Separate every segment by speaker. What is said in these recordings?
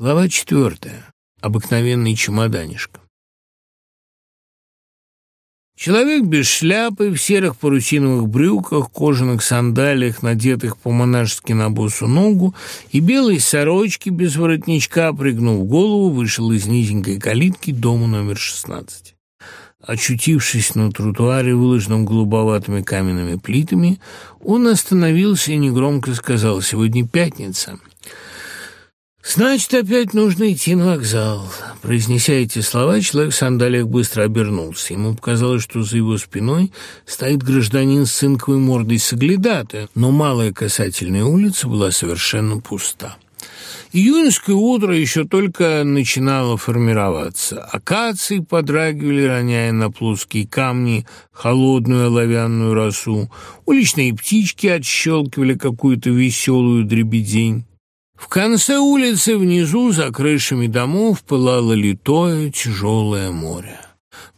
Speaker 1: Глава четвертая. Обыкновенный чемоданишка. Человек без шляпы, в серых парусиновых брюках, кожаных сандалиях, надетых по-монашески на босу ногу, и белой сорочке без воротничка, пригнув голову, вышел из низенькой калитки дома номер 16. Очутившись на тротуаре, выложенном голубоватыми каменными плитами, он остановился и негромко сказал «Сегодня пятница». Значит, опять нужно идти на вокзал. Произнеся эти слова, человек в сандалиях быстро обернулся. Ему показалось, что за его спиной стоит гражданин с цинковой мордой Саглядата, но малая касательная улица была совершенно пуста. Июньское утро еще только начинало формироваться. Акации подрагивали, роняя на плоские камни холодную оловянную росу. Уличные птички отщелкивали какую-то веселую дребедень. В конце улицы внизу за крышами домов пылало литое тяжелое море.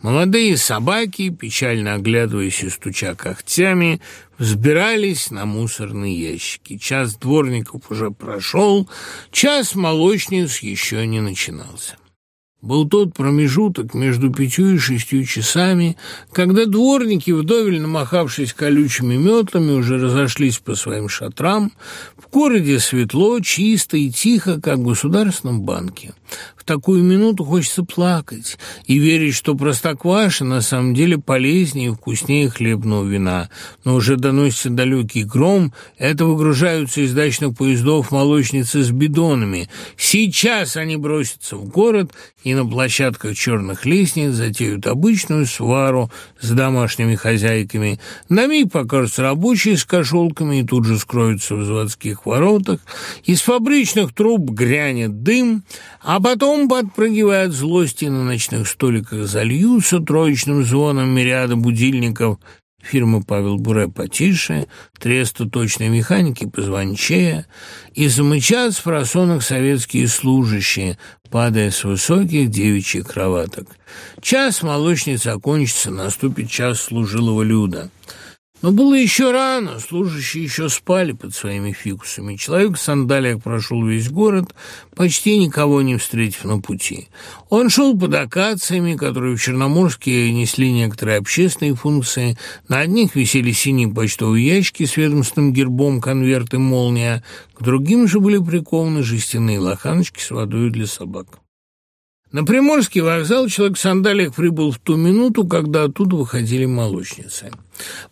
Speaker 1: Молодые собаки, печально оглядываясь и стуча когтями, взбирались на мусорные ящики. Час дворников уже прошел, час молочниц еще не начинался. Был тот промежуток между пятью и шестью часами, когда дворники, вдоволь намахавшись колючими метлами, уже разошлись по своим шатрам. В городе светло, чисто и тихо, как в государственном банке в такую минуту хочется плакать и верить, что простокваша на самом деле полезнее и вкуснее хлебного вина. Но уже доносится далекий гром, это выгружаются из дачных поездов молочницы с бидонами. Сейчас они бросятся в город и на площадках черных лестниц затеют обычную свару с домашними хозяйками. На миг покажутся рабочие с кошелками и тут же скроются в заводских воротах. Из фабричных труб грянет дым, а потом Потом подпрыгивая от злости на ночных столиках, зальются троечным звоном мириада будильников фирмы Павел Буре потише, тресты точной механики позвончее, и замычат с просонок советские служащие, падая с высоких девичьих кроваток. Час молочницы окончится, наступит час служилого люда. Но было еще рано, служащие еще спали под своими фикусами. Человек в сандалиях прошел весь город, почти никого не встретив на пути. Он шел под акациями, которые в Черноморске несли некоторые общественные функции. На одних висели синие почтовые ящики с ведомственным гербом, конверты, молния. К другим же были прикованы жестяные лоханочки с водой для собак. На Приморский вокзал человек в сандалиях прибыл в ту минуту, когда оттуда выходили молочницы.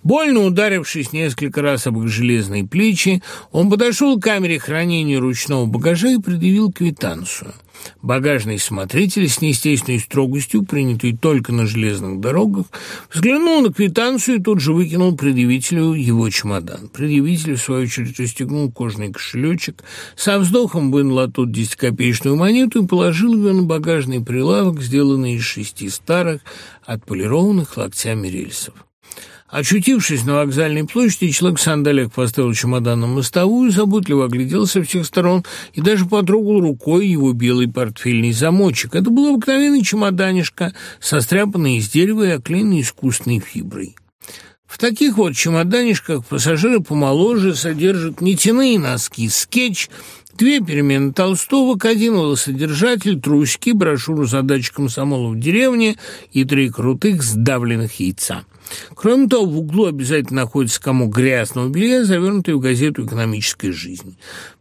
Speaker 1: Больно ударившись несколько раз об их железные плечи, он подошел к камере хранения ручного багажа и предъявил квитанцию. Багажный смотритель с неестественной строгостью, принятой только на железных дорогах, взглянул на квитанцию и тут же выкинул предъявителю его чемодан. Предъявитель, в свою очередь, расстегнул кожный кошелечек, со вздохом вынул оттуда десятикопеечную монету и положил ее на багажный прилавок, сделанный из шести старых, отполированных локтями рельсов. Очутившись на вокзальной площади, человек сандалек поставил чемодан на мостовую, заботливо огляделся всех сторон и даже потрогал рукой его белый портфельный замочек. Это был обыкновенный чемоданишка, состряпанный из дерева и оклеенный искусственной фиброй. В таких вот чемоданишках пассажиры помоложе содержат нетяные носки, скетч, две перемены толстовок, один содержатель трусики, брошюру с задач комсомола в деревне и три крутых сдавленных яйца. Кроме того, в углу обязательно находится кому грязного белья, завернутое в газету «Экономическая жизнь».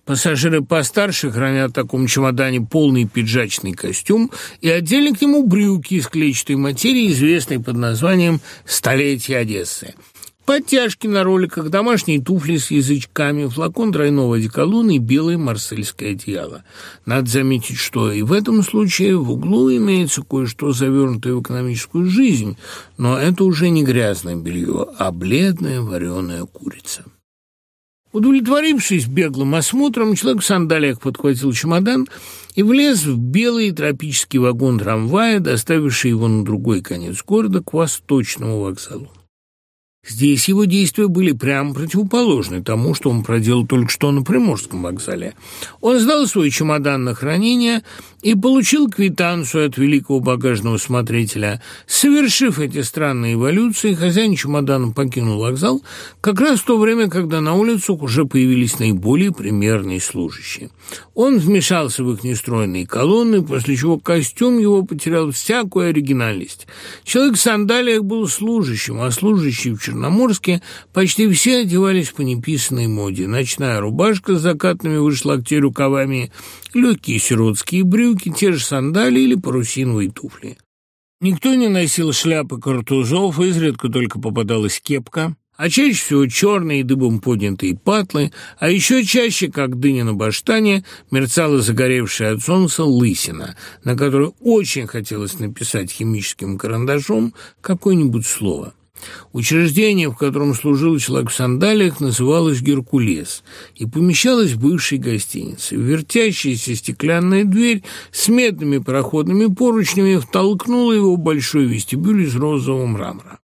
Speaker 1: Пассажиры постарше хранят в таком чемодане полный пиджачный костюм и отдельно к нему брюки из клетчатой материи, известной под названием «Столетие Одессы». Подтяжки на роликах, домашние туфли с язычками, флакон тройного деколона и белое марсельское одеяло. Надо заметить, что и в этом случае в углу имеется кое-что завернутое в экономическую жизнь, но это уже не грязное белье, а бледная вареная курица. Удовлетворившись беглым осмотром, человек в сандалиях подхватил чемодан и влез в белый тропический вагон трамвая, доставивший его на другой конец города к восточному вокзалу. Здесь его действия были прямо противоположны тому, что он проделал только что на Приморском вокзале. Он сдал свой чемодан на хранение и получил квитанцию от великого багажного смотрителя. Совершив эти странные эволюции, хозяин чемодана покинул вокзал как раз в то время, когда на улицах уже появились наиболее примерные служащие. Он вмешался в их нестройные колонны, после чего костюм его потерял всякую оригинальность. Человек в сандалиях был служащим, а служащий в черном черноморске почти все одевались по неписанной моде, ночная рубашка с закатными вышлактей рукавами, легкие сиротские брюки, те же сандалии или парусиновые туфли. Никто не носил шляпы картузов, изредка только попадалась кепка, а чаще всего черные дыбом поднятые патлы, а еще чаще, как дыня на баштане, мерцала загоревшая от солнца лысина, на которую очень хотелось написать химическим карандашом какое-нибудь слово. Учреждение, в котором служил человек в сандалиях, называлось «Геркулес» и помещалось в бывшей гостинице. Вертящаяся стеклянная дверь с медными проходными поручнями втолкнула его в большой вестибюль из розового мрамора.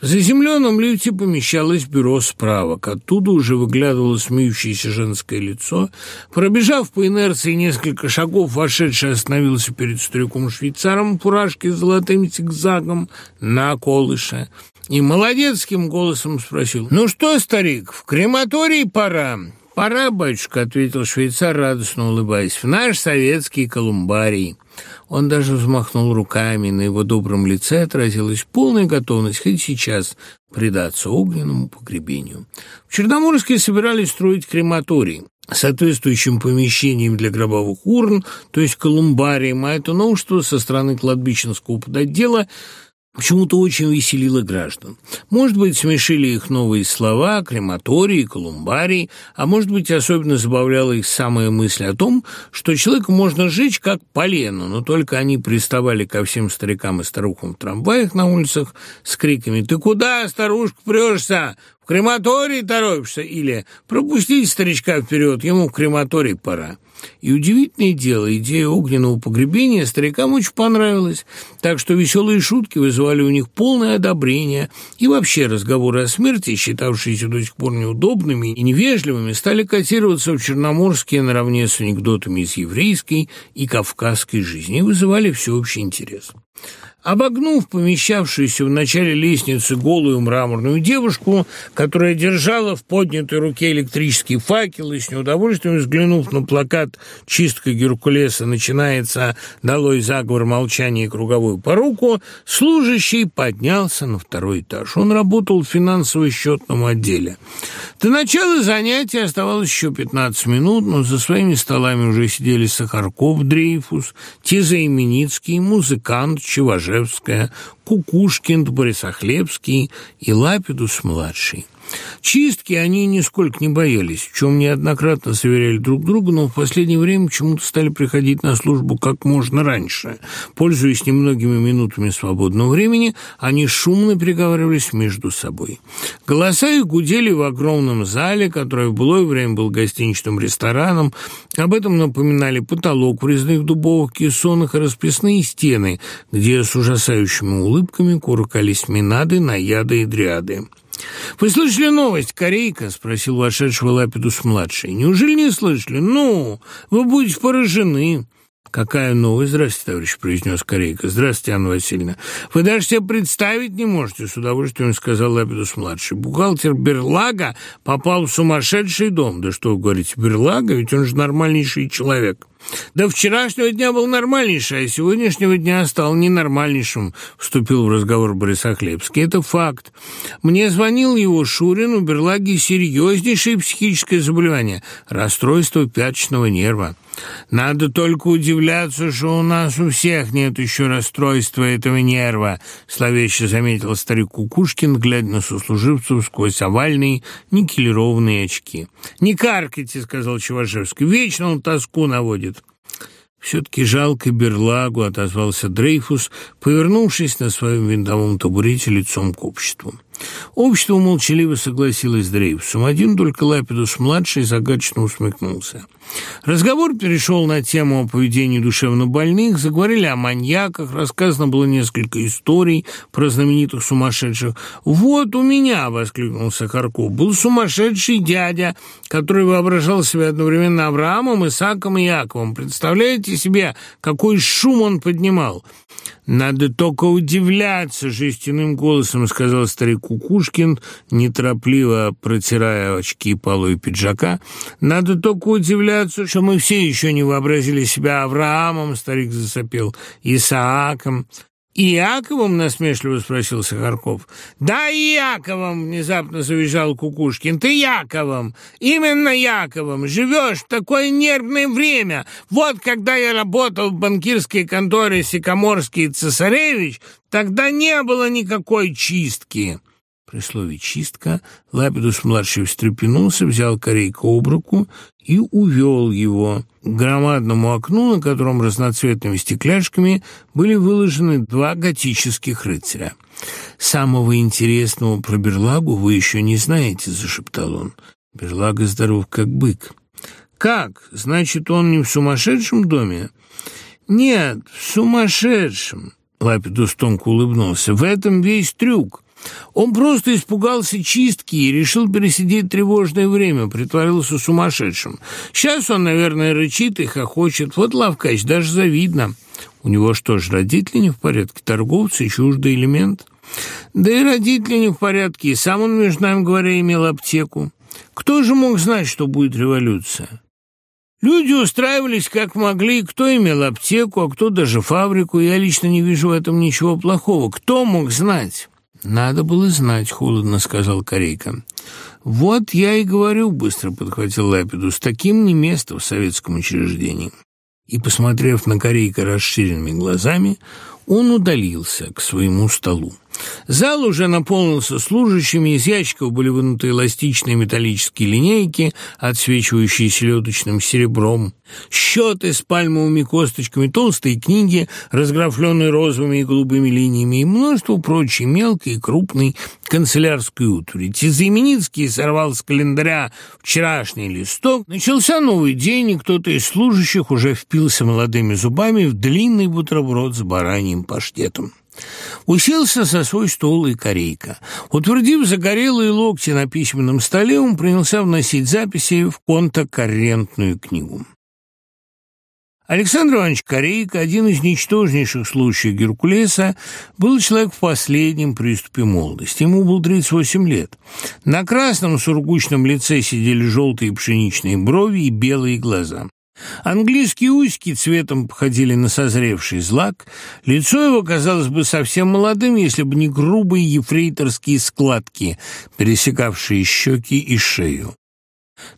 Speaker 1: В Заземленном лифте помещалось бюро справок. Оттуда уже выглядывало смеющееся женское лицо. Пробежав по инерции несколько шагов, вошедший остановился перед стариком-швейцаром фуражки с золотым зигзагом на колыше и молодецким голосом спросил «Ну что, старик, в крематорий пора?» Парабочка, — ответил швейцар радостно улыбаясь, — в наш советский колумбарий. Он даже взмахнул руками, на его добром лице отразилась полная готовность хоть сейчас предаться огненному погребению. В Черноморске собирались строить крематорий соответствующим помещением для гробовых урн, то есть колумбарием, а это новшество со стороны кладбищенского подотдела Почему-то очень веселило граждан. Может быть, смешили их новые слова, крематории, колумбарии, а может быть, особенно забавляла их самая мысль о том, что человека можно сжечь как полено, но только они приставали ко всем старикам и старухам в трамваях на улицах с криками «Ты куда, старушка, прешься? В крематории торопишься?» или «Пропустить старичка вперед, ему в крематорий пора» и удивительное дело, идея огненного погребения старикам очень понравилась, так что веселые шутки вызывали у них полное одобрение, и вообще разговоры о смерти, считавшиеся до сих пор неудобными и невежливыми, стали котироваться в Черноморске наравне с анекдотами из еврейской и кавказской жизни и вызывали всеобщий интерес. Обогнув помещавшуюся в начале лестницы голую мраморную девушку, которая держала в поднятой руке электрический факел и с неудовольствием взглянув на плакат чистка Геркулеса начинается, дало заговор молчания круговую поруку, служащий поднялся на второй этаж. Он работал в финансово-счетном отделе. До начала занятия оставалось еще 15 минут, но за своими столами уже сидели Сахарков, Дрейфус, Тиза Именицкий, музыкант, Чеважевская, Кукушкин, Борисохлебский и Лапидус младший. Чистки они нисколько не боялись, в чем неоднократно заверяли друг друга, но в последнее время чему-то стали приходить на службу как можно раньше. Пользуясь немногими минутами свободного времени, они шумно переговаривались между собой. Голоса их гудели в огромном зале, который в былое время был гостиничным рестораном. Об этом напоминали потолок в резных дубовых кессонах и расписные стены, где с ужасающими улыбками улыбками куркались минады, наяды и дриады. «Вы слышали новость, Корейка?» — спросил вошедшего Лапидус-младший. «Неужели не слышали? Ну, вы будете поражены». «Какая новость? Здравствуйте, товарищ», — произнес Корейка. «Здравствуйте, Анна Васильевна. Вы даже себе представить не можете», — с удовольствием сказал Лапидус-младший. «Бухгалтер Берлага попал в сумасшедший дом». «Да что вы говорите, Берлага? Ведь он же нормальнейший человек». До вчерашнего дня был нормальнейший, а с сегодняшнего дня стал ненормальнейшим, вступил в разговор Борис Охлебский. Это факт. Мне звонил его Шурин, у Берлаги серьезнейшее психическое заболевание, расстройство пяточного нерва. Надо только удивляться, что у нас у всех нет еще расстройства этого нерва, словеще заметил старик Кукушкин, глядя на сослуживцев сквозь овальные, никелированные очки. «Не каркайте», — сказал Чевашевский, — «вечно он тоску наводит. Все-таки жалко берлагу отозвался Дрейфус, повернувшись на своем винтовом табурете лицом к обществу. Общество что согласилось с Дрейвсом. Один только Лапидус-младший загадочно усмехнулся. Разговор перешел на тему о поведении душевнобольных, заговорили о маньяках, рассказано было несколько историй про знаменитых сумасшедших. «Вот у меня!» — воскликнул Сахарков. «Был сумасшедший дядя, который воображал себя одновременно Авраамом, Исааком и Яковом. Представляете себе, какой шум он поднимал!» Надо только удивляться жестяным голосом сказал старик Кукушкин, неторопливо протирая очки полой пиджака. Надо только удивляться, что мы все еще не вообразили себя Авраамом, старик засопел, Исааком, Иаковым насмешливо спросил Сахарков. Да, Яковом, внезапно завизжал Кукушкин. Ты Яковом, именно Яковом, живешь в такое нервное время. Вот когда я работал в банкирской конторе Сикоморский Цесаревич, тогда не было никакой чистки. При слове «чистка» Лапидус-младший встрепенулся, взял корейку об руку и увел его к громадному окну, на котором разноцветными стекляшками были выложены два готических рыцаря. «Самого интересного про Берлагу вы еще не знаете», — зашептал он. «Берлага здоров, как бык». «Как? Значит, он не в сумасшедшем доме?» «Нет, в сумасшедшем», — Лапидус тонко улыбнулся. «В этом весь трюк». Он просто испугался чистки и решил пересидеть тревожное время, притворился сумасшедшим. Сейчас он, наверное, рычит и хохочет. Вот лавкач, даже завидно. У него что ж, родители не в порядке, торговцы, чуждый элемент? Да и родители не в порядке, и сам он, между нами говоря, имел аптеку. Кто же мог знать, что будет революция? Люди устраивались как могли, кто имел аптеку, а кто даже фабрику. Я лично не вижу в этом ничего плохого. Кто мог знать? Надо было знать, — холодно сказал Корейка. Вот я и говорю, — быстро подхватил Лапидус, — таким не место в советском учреждении. И, посмотрев на Корейка расширенными глазами, он удалился к своему столу. Зал уже наполнился служащими из ящиков были вынуты эластичные металлические линейки, отсвечивающие селедочным серебром, счеты с пальмовыми косточками, толстые книги, разграфленные розовыми и голубыми линиями и множество прочей мелкой и крупной канцелярской утвари. Тизаименицкий сорвал с календаря вчерашний листок. Начался новый день, и кто-то из служащих уже впился молодыми зубами в длинный бутерброд с бараньим моим паштетом. Уселся за свой стол и корейка. Утвердив загорелые локти на письменном столе, он принялся вносить записи в контокоррентную книгу. Александр Иванович Корейко, один из ничтожнейших случаев Геркулеса, был человек в последнем приступе молодости. Ему было 38 лет. На красном сургучном лице сидели желтые пшеничные брови и белые глаза. Английские узки цветом походили на созревший злак. Лицо его казалось бы совсем молодым, если бы не грубые ефрейторские складки, пересекавшие щеки и шею.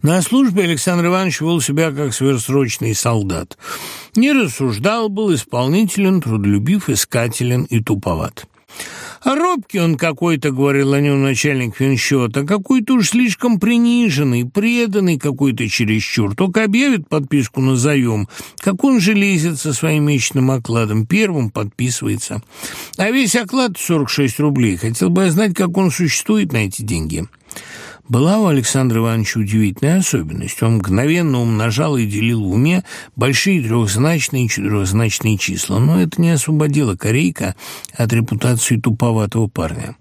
Speaker 1: На службе Александр Иванович вел себя как сверхсрочный солдат. Не рассуждал, был исполнителен, трудолюбив, искателен и туповат. Робки он какой-то, — говорил о нем начальник финсчета, — какой-то уж слишком приниженный, преданный какой-то чересчур. Только объявит подписку на заем, как он же лезет со своим месячным окладом, первым подписывается. А весь оклад — 46 рублей. Хотел бы я знать, как он существует на эти деньги была у Александра Ивановича удивительная особенность. Он мгновенно умножал и делил в уме большие трехзначные и четырехзначные числа, но это не освободило Корейка от репутации туповатого парня.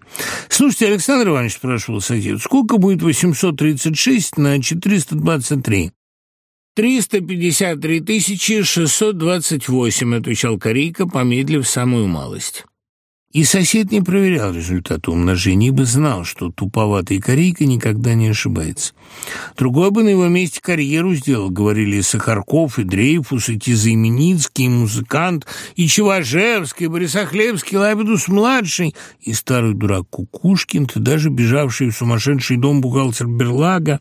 Speaker 1: «Слушайте, Александр Иванович, — спрашивал сосед, — сколько будет 836 на 423?» «353 628», — отвечал Корейка, помедлив самую малость. И сосед не проверял результат умножения, бы знал, что туповатый корейка никогда не ошибается. Другой бы на его месте карьеру сделал, говорили Сахарков, и Дрейфус, и Тизаименицкий, и музыкант, и Чеважевский, и Борисохлебский, Лабидус-младший, и старый дурак Кукушкин, и даже бежавший в сумасшедший дом бухгалтер Берлага.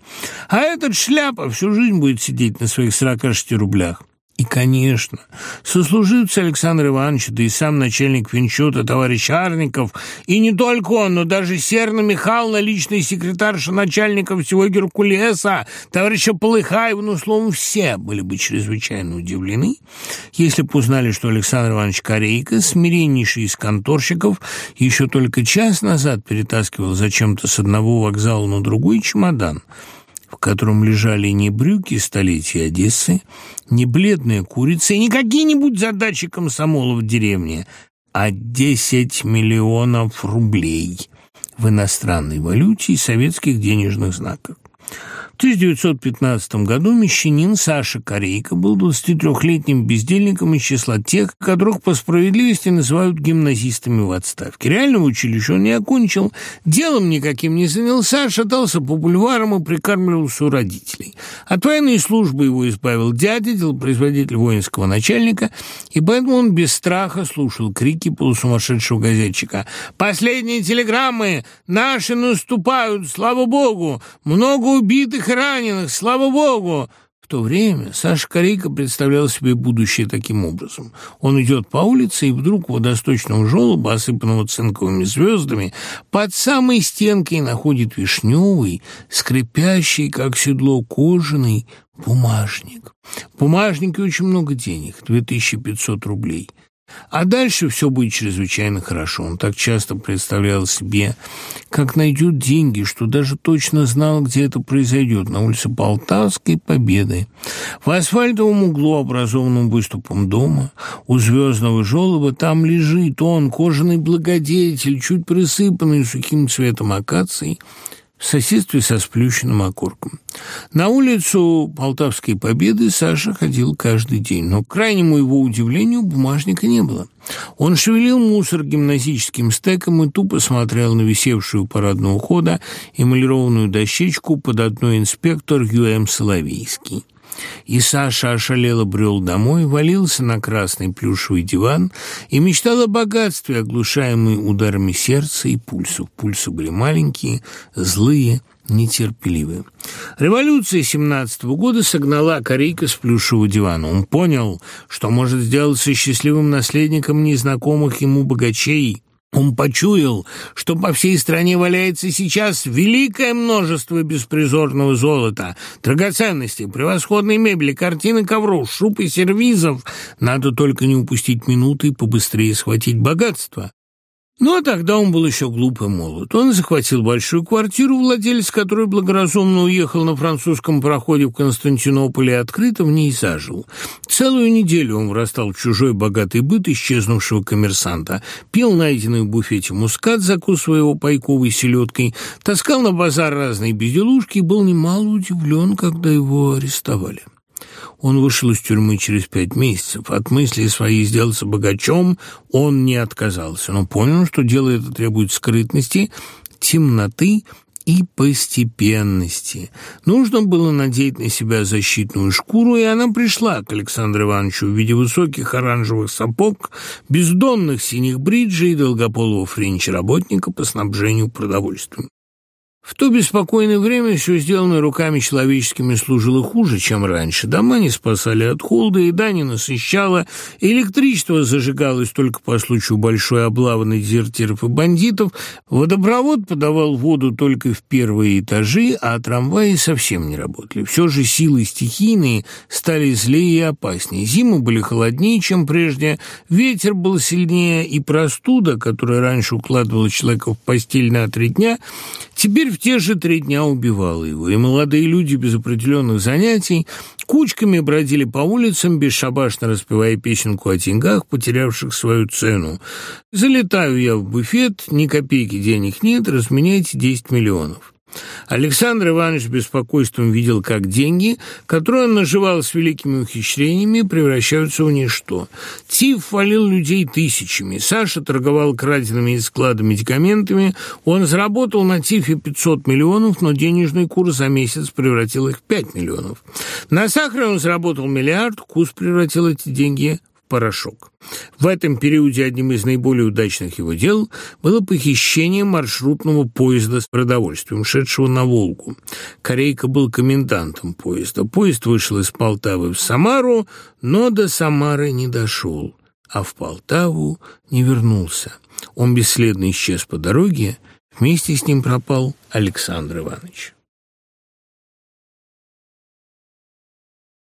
Speaker 1: А этот шляпа всю жизнь будет сидеть на своих 46 рублях. И, конечно, сослуживцы Александр Ивановича, да и сам начальник Винчута, товарищ Арников, и не только он, но даже Серна Михайловна, личный секретарша начальника всего Геркулеса, товарища Полыхаева, ну, словом, все были бы чрезвычайно удивлены, если бы узнали, что Александр Иванович Корейко, смиреннейший из конторщиков, еще только час назад перетаскивал зачем-то с одного вокзала на другой чемодан, в котором лежали не брюки столетия Одессы, не бледные курицы и не какие-нибудь задачи комсомола в деревне, а 10 миллионов рублей в иностранной валюте и советских денежных знаках. 1915 году Мещанин Саша Корейко был 23-летним бездельником из числа тех, которых по справедливости называют гимназистами в отставке. Реального училища он не окончил, делом никаким не занялся, а шатался по бульварам и прикармливался у родителей. От военной службы его избавил дядя, делопроизводитель воинского начальника, и поэтому он без страха слушал крики полусумасшедшего газетчика. «Последние телеграммы! Наши наступают! Слава Богу! Много убитых всех раненых, слава богу!» В то время Саша Корейко представлял себе будущее таким образом. Он идет по улице, и вдруг у водосточного желоба, осыпанного цинковыми звездами, под самой стенкой находит вишневый, скрипящий, как седло, кожаный бумажник. В бумажнике очень много денег, 2500 рублей. А дальше все будет чрезвычайно хорошо. Он так часто представлял себе, как найдет деньги, что даже точно знал, где это произойдет, на улице Полтавской Победы. В асфальтовом углу, образованном выступом дома, у звездного желоба, там лежит он, кожаный благодетель, чуть присыпанный сухим цветом акаций, соседстве со сплющенным окурком. На улицу Полтавской Победы Саша ходил каждый день, но к крайнему его удивлению бумажника не было. Он шевелил мусор гимназическим стеком и тупо смотрел на висевшую парадного хода эмалированную дощечку под одной инспектор Ю.М. Соловейский. И Саша ошалело брел домой, валился на красный плюшевый диван и мечтал о богатстве, оглушаемый ударами сердца и пульсов. Пульсы были маленькие, злые, нетерпеливы. Революция семнадцатого года согнала корейка с плюшевого дивана. Он понял, что может сделаться счастливым наследником незнакомых ему богачей, он почуял, что по всей стране валяется сейчас великое множество беспризорного золота, драгоценностей, превосходной мебели, картины ковров, шуб и сервизов. Надо только не упустить минуты и побыстрее схватить богатство. Ну а тогда он был еще глупо молод. Он захватил большую квартиру, владелец которой благоразумно уехал на французском проходе в Константинополе и открыто в ней зажил. Целую неделю он врастал в чужой богатый быт исчезнувшего коммерсанта, пил найденный в буфете мускат, закусывая его пайковой селедкой, таскал на базар разные безделушки и был немало удивлен, когда его арестовали. Он вышел из тюрьмы через пять месяцев. От мысли своей сделаться богачом он не отказался, но понял, что дело это требует скрытности, темноты и постепенности. Нужно было надеть на себя защитную шкуру, и она пришла к Александру Ивановичу в виде высоких оранжевых сапог, бездонных синих бриджей и долгополого френч-работника по снабжению продовольствием. В то беспокойное время все сделанное руками человеческими служило хуже, чем раньше. Дома не спасали от холода, еда не насыщала, электричество зажигалось только по случаю большой облавы на дезертиров и бандитов, водопровод подавал воду только в первые этажи, а трамваи совсем не работали. Все же силы стихийные стали злее и опаснее. Зимы были холоднее, чем прежде, ветер был сильнее, и простуда, которая раньше укладывала человека в постель на три дня, теперь в те же три дня убивала его, и молодые люди без определенных занятий кучками бродили по улицам, бесшабашно распевая песенку о деньгах, потерявших свою цену. «Залетаю я в буфет, ни копейки денег нет, разменяйте 10 миллионов». Александр Иванович беспокойством видел, как деньги, которые он наживал с великими ухищрениями, превращаются в ничто. Тиф валил людей тысячами. Саша торговал краденными из склада медикаментами. Он заработал на Тифе 500 миллионов, но денежный курс за месяц превратил их в 5 миллионов. На сахаре он заработал миллиард, курс превратил эти деньги порошок. В этом периоде одним из наиболее удачных его дел было похищение маршрутного поезда с продовольствием, шедшего на Волгу. Корейка был комендантом поезда. Поезд вышел из Полтавы в Самару, но до Самары не дошел, а в Полтаву не вернулся. Он бесследно исчез по дороге, вместе с ним пропал Александр Иванович.